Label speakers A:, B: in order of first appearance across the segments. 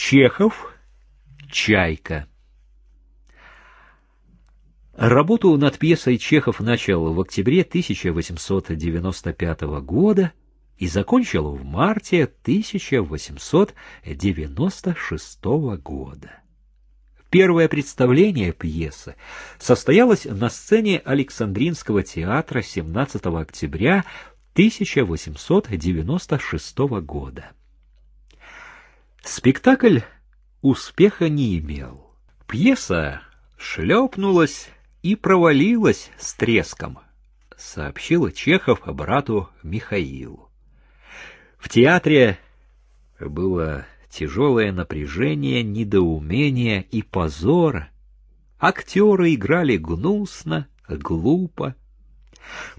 A: Чехов «Чайка». Работу над пьесой Чехов начал в октябре 1895 года и закончил в марте 1896 года. Первое представление пьесы состоялось на сцене Александринского театра 17 октября 1896 года. Спектакль успеха не имел. Пьеса шлепнулась и провалилась с треском, сообщил Чехов брату Михаилу. В театре было тяжелое напряжение, недоумение и позор. Актеры играли гнусно, глупо.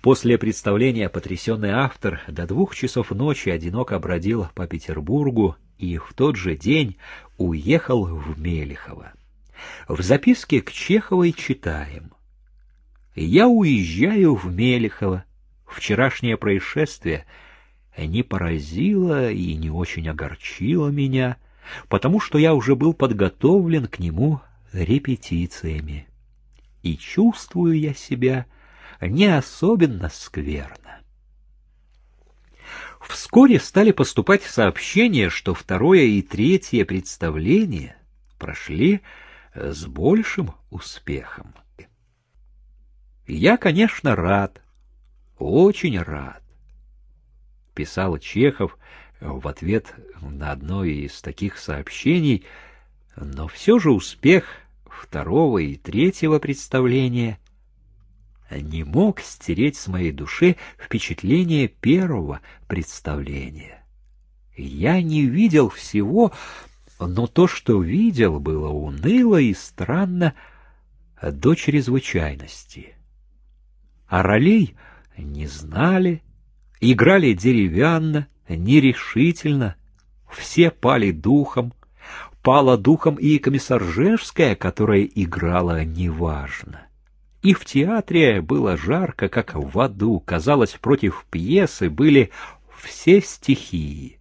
A: После представления потрясенный автор до двух часов ночи одиноко бродил по Петербургу и в тот же день уехал в Мелехово. В записке к Чеховой читаем. «Я уезжаю в Мелехово. Вчерашнее происшествие не поразило и не очень огорчило меня, потому что я уже был подготовлен к нему репетициями. И чувствую я себя не особенно скверно. Вскоре стали поступать сообщения, что второе и третье представления прошли э, с большим успехом. Я, конечно, рад, очень рад, писал Чехов в ответ на одно из таких сообщений, но все же успех второго и третьего представления не мог стереть с моей души впечатление первого представления. Я не видел всего, но то, что видел, было уныло и странно до чрезвычайности. А ролей не знали, играли деревянно, нерешительно, все пали духом, пала духом и комиссаржевская, которая играла неважно. И в театре было жарко, как в аду. Казалось, против пьесы были все стихии.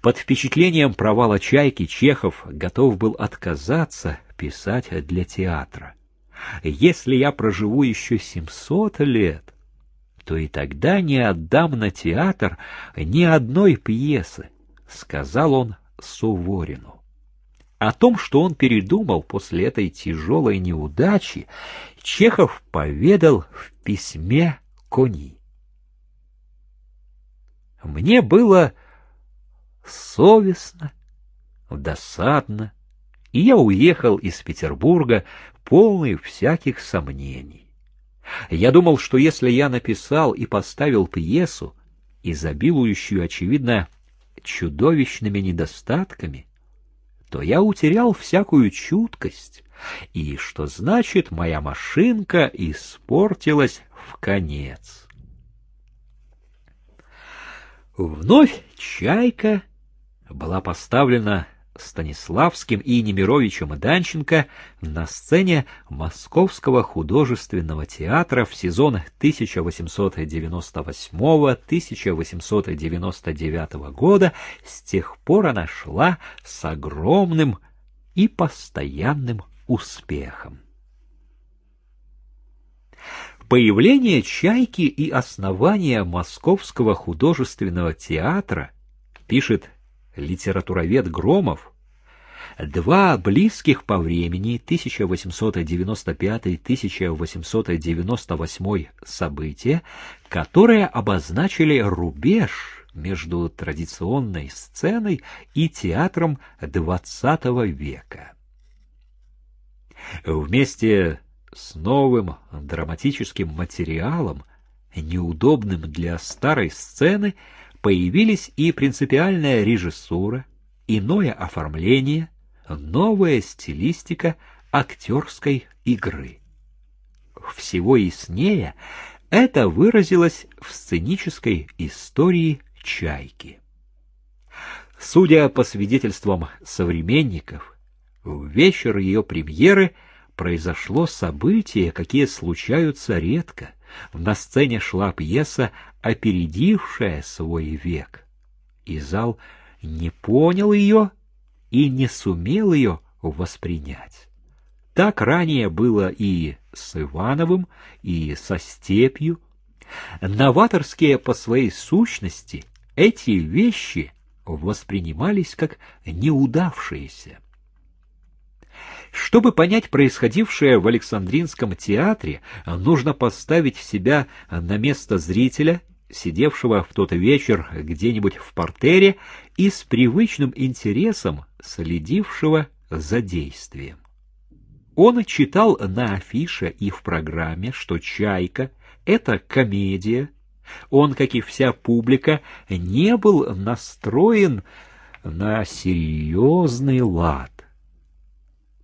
A: Под впечатлением провала «Чайки» Чехов готов был отказаться писать для театра. Если я проживу еще семьсот лет, то и тогда не отдам на театр ни одной пьесы, — сказал он Суворину. О том, что он передумал после этой тяжелой неудачи, Чехов поведал в письме Кони. Мне было совестно, досадно, и я уехал из Петербурга полный всяких сомнений. Я думал, что если я написал и поставил пьесу, изобилующую, очевидно, чудовищными недостатками, то я утерял всякую чуткость, и что значит моя машинка испортилась в конец. Вновь чайка была поставлена Станиславским и Немировичем Данченко на сцене Московского художественного театра в сезон 1898-1899 года. С тех пор она шла с огромным и постоянным успехом. Появление «Чайки» и основание Московского художественного театра, пишет литературовед Громов, два близких по времени 1895-1898 события, которые обозначили рубеж между традиционной сценой и театром XX века. Вместе с новым драматическим материалом, неудобным для старой сцены, появились и принципиальная режиссура, иное оформление, новая стилистика актерской игры. Всего яснее это выразилось в сценической истории «Чайки». Судя по свидетельствам современников, в вечер ее премьеры произошло событие, какие случаются редко. На сцене шла пьеса опередившая свой век. И зал не понял ее и не сумел ее воспринять. Так ранее было и с Ивановым, и со степью. Новаторские по своей сущности эти вещи воспринимались как неудавшиеся. Чтобы понять происходившее в Александринском театре, нужно поставить себя на место зрителя, сидевшего в тот вечер где-нибудь в портере и с привычным интересом следившего за действием. Он читал на афише и в программе, что «Чайка» — это комедия. Он, как и вся публика, не был настроен на серьезный лад.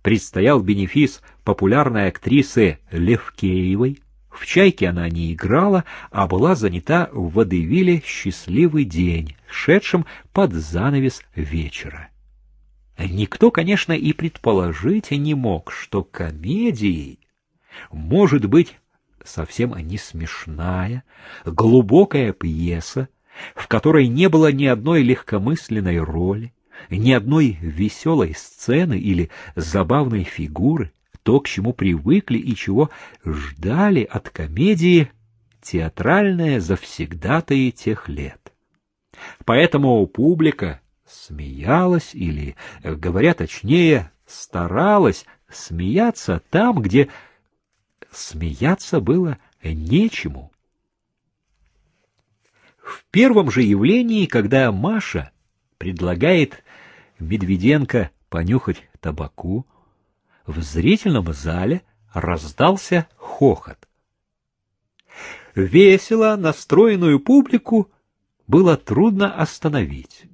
A: Предстоял бенефис популярной актрисы Левкеевой. В «Чайке» она не играла, а была занята в водевиле «Счастливый день», шедшем под занавес вечера. Никто, конечно, и предположить не мог, что комедией может быть совсем не смешная, глубокая пьеса, в которой не было ни одной легкомысленной роли, ни одной веселой сцены или забавной фигуры, то, к чему привыкли и чего ждали от комедии театральная завсегдатые тех лет. Поэтому публика смеялась или, говоря точнее, старалась смеяться там, где смеяться было нечему. В первом же явлении, когда Маша предлагает Медведенко понюхать табаку, в зрительном зале раздался хохот. Весело настроенную публику было трудно остановить.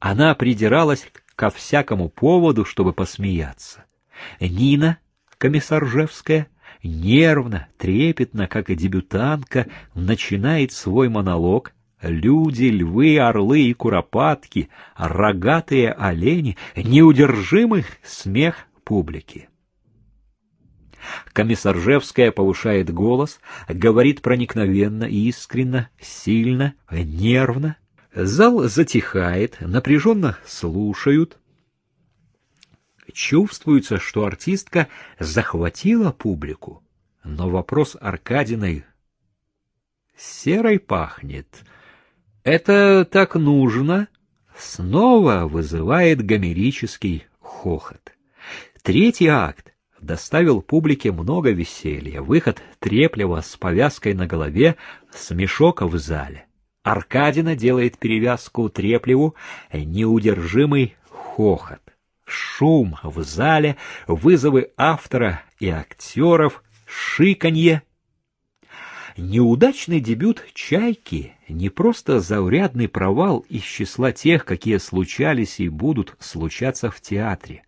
A: Она придиралась ко всякому поводу, чтобы посмеяться. Нина, комиссаржевская, нервно, трепетно, как и дебютантка, начинает свой монолог. Люди, львы, орлы и куропатки, рогатые олени, неудержимый смех публики. Комиссаржевская повышает голос, говорит проникновенно, искренно, сильно, нервно. Зал затихает, напряженно слушают. Чувствуется, что артистка захватила публику, но вопрос Аркадиной «серой пахнет». Это так нужно, снова вызывает гомерический хохот. Третий акт доставил публике много веселья. Выход Треплева с повязкой на голове, смешок в зале. Аркадина делает перевязку Треплеву, неудержимый хохот. Шум в зале, вызовы автора и актеров, шиканье. Неудачный дебют «Чайки» не просто заурядный провал из числа тех, какие случались и будут случаться в театре.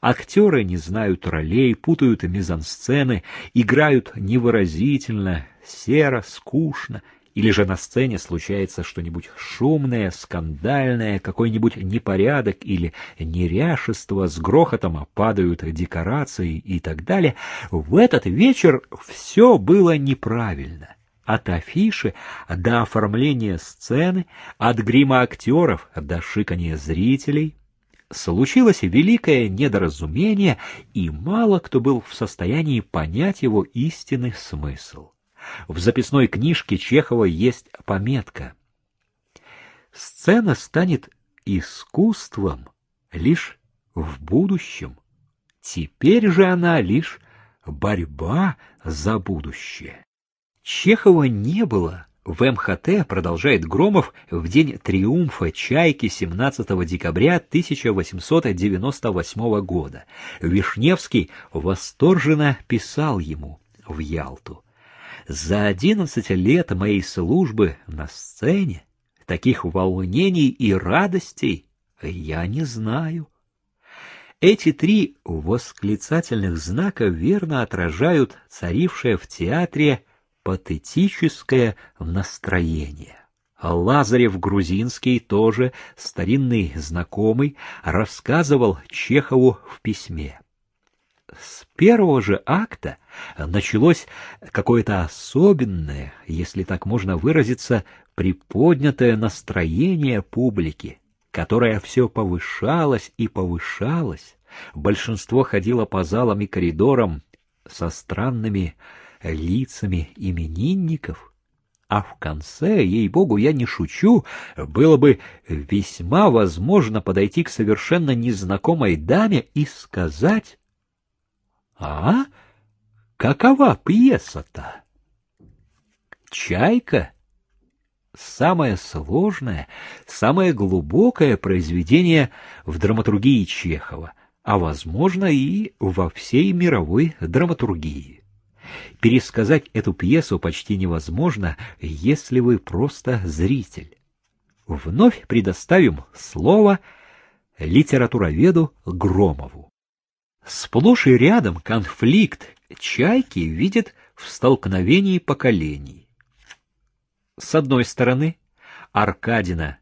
A: Актеры не знают ролей, путают мизансцены, играют невыразительно, серо, скучно, или же на сцене случается что-нибудь шумное, скандальное, какой-нибудь непорядок или неряшество, с грохотом падают декорации и так далее, в этот вечер все было неправильно. От афиши до оформления сцены, от грима актеров до шикания зрителей — случилось великое недоразумение, и мало кто был в состоянии понять его истинный смысл. В записной книжке Чехова есть пометка. Сцена станет искусством лишь в будущем. Теперь же она лишь борьба за будущее. Чехова не было в МХТ, продолжает Громов, в день триумфа «Чайки» 17 декабря 1898 года. Вишневский восторженно писал ему в Ялту. «За одиннадцать лет моей службы на сцене таких волнений и радостей я не знаю». Эти три восклицательных знака верно отражают царившее в театре патетическое настроение. Лазарев Грузинский, тоже старинный знакомый, рассказывал Чехову в письме. С первого же акта началось какое-то особенное, если так можно выразиться, приподнятое настроение публики. которая все повышалась и повышалась. Большинство ходило по залам и коридорам со странными лицами именинников, а в конце, ей-богу, я не шучу, было бы весьма возможно подойти к совершенно незнакомой даме и сказать «А? Какова пьеса-то?» «Чайка?» самое сложное, самое глубокое произведение в драматургии Чехова, а, возможно, и во всей мировой драматургии. Пересказать эту пьесу почти невозможно, если вы просто зритель. Вновь предоставим слово литературоведу Громову. Сплошь и рядом конфликт чайки видит в столкновении поколений. С одной стороны, Аркадина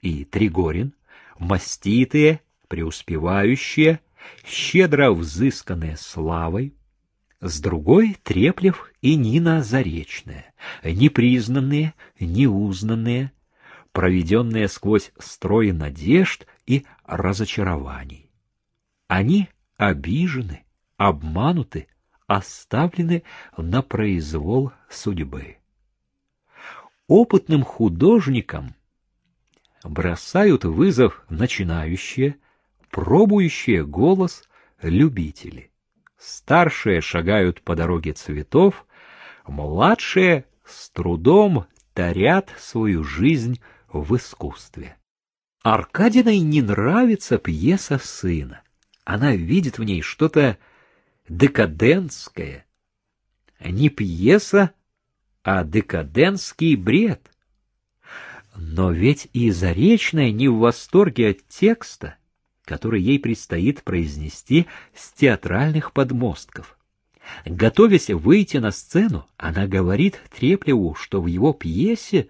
A: и Тригорин, маститые, преуспевающие, щедро взысканные славой, с другой — Треплев и Нина Заречная, непризнанные, неузнанные, проведенные сквозь строй надежд и разочарований. Они обижены, обмануты, оставлены на произвол судьбы опытным художникам бросают вызов начинающие, пробующие голос любители. Старшие шагают по дороге цветов, младшие с трудом тарят свою жизнь в искусстве. Аркадиной не нравится пьеса сына. Она видит в ней что-то декадентское. Не пьеса, а декадентский бред. Но ведь и Заречная не в восторге от текста, который ей предстоит произнести с театральных подмостков. Готовясь выйти на сцену, она говорит Треплеву, что в его пьесе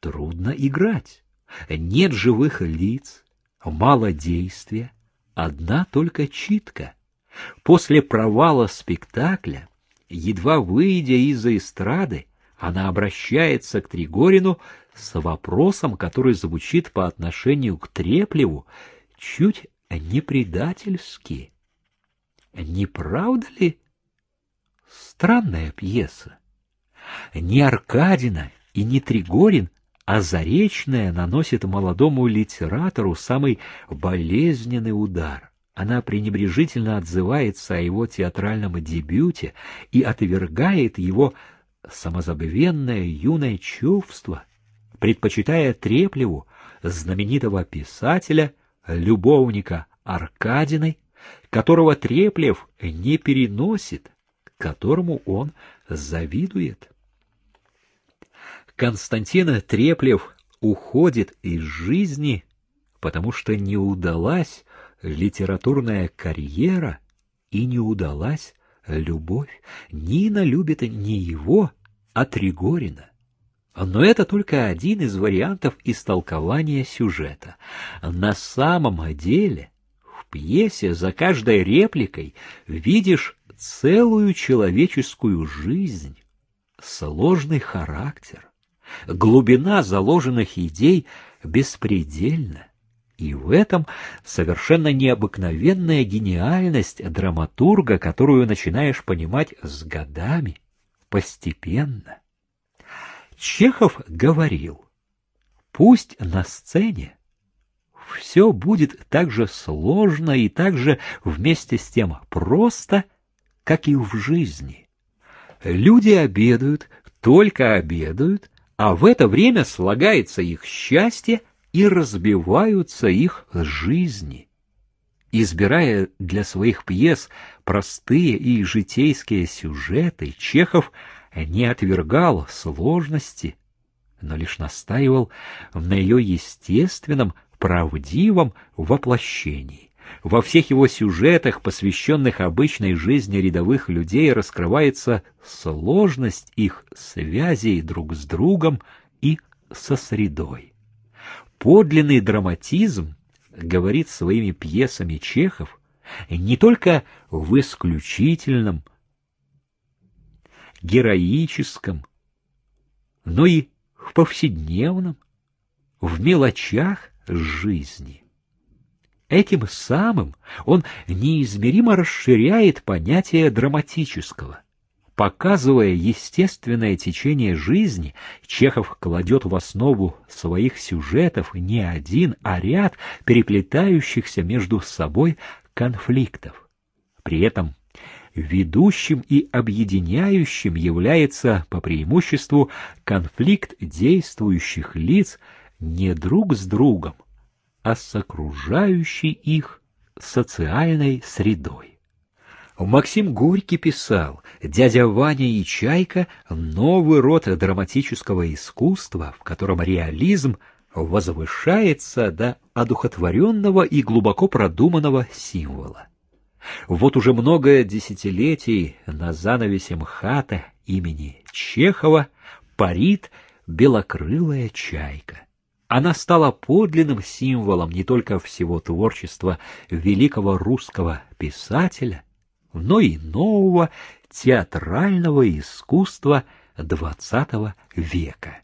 A: трудно играть. Нет живых лиц, мало действия, одна только читка. После провала спектакля, едва выйдя из-за эстрады, она обращается к Тригорину с вопросом, который звучит по отношению к Треплеву чуть не предательски. Не правда ли? Странная пьеса. Не Аркадина и не Тригорин, а Заречная наносит молодому литератору самый болезненный удар. Она пренебрежительно отзывается о его театральном дебюте и отвергает его самозабвенное юное чувство, предпочитая Треплеву, знаменитого писателя, любовника Аркадиной, которого Треплев не переносит, которому он завидует. Константин Треплев уходит из жизни, потому что не удалась литературная карьера и не удалась любовь. Нина любит не его, а Тригорина. Но это только один из вариантов истолкования сюжета. На самом деле в пьесе за каждой репликой видишь целую человеческую жизнь, сложный характер. Глубина заложенных идей беспредельна. И в этом совершенно необыкновенная гениальность драматурга, которую начинаешь понимать с годами, постепенно. Чехов говорил, пусть на сцене все будет так же сложно и так же вместе с тем просто, как и в жизни. Люди обедают, только обедают, а в это время слагается их счастье и разбиваются их жизни. Избирая для своих пьес простые и житейские сюжеты, Чехов не отвергал сложности, но лишь настаивал на ее естественном, правдивом воплощении. Во всех его сюжетах, посвященных обычной жизни рядовых людей, раскрывается сложность их связей друг с другом и со средой. Подлинный драматизм, говорит своими пьесами Чехов, не только в исключительном, героическом, но и в повседневном, в мелочах жизни. Этим самым он неизмеримо расширяет понятие драматического. Показывая естественное течение жизни, Чехов кладет в основу своих сюжетов не один, а ряд переплетающихся между собой конфликтов. При этом ведущим и объединяющим является по преимуществу конфликт действующих лиц не друг с другом, а с окружающей их социальной средой. Максим Горький писал, дядя Ваня и Чайка — новый род драматического искусства, в котором реализм возвышается до одухотворенного и глубоко продуманного символа. Вот уже много десятилетий на занавесе МХАТа имени Чехова парит белокрылая чайка. Она стала подлинным символом не только всего творчества великого русского писателя, но и нового театрального искусства XX века.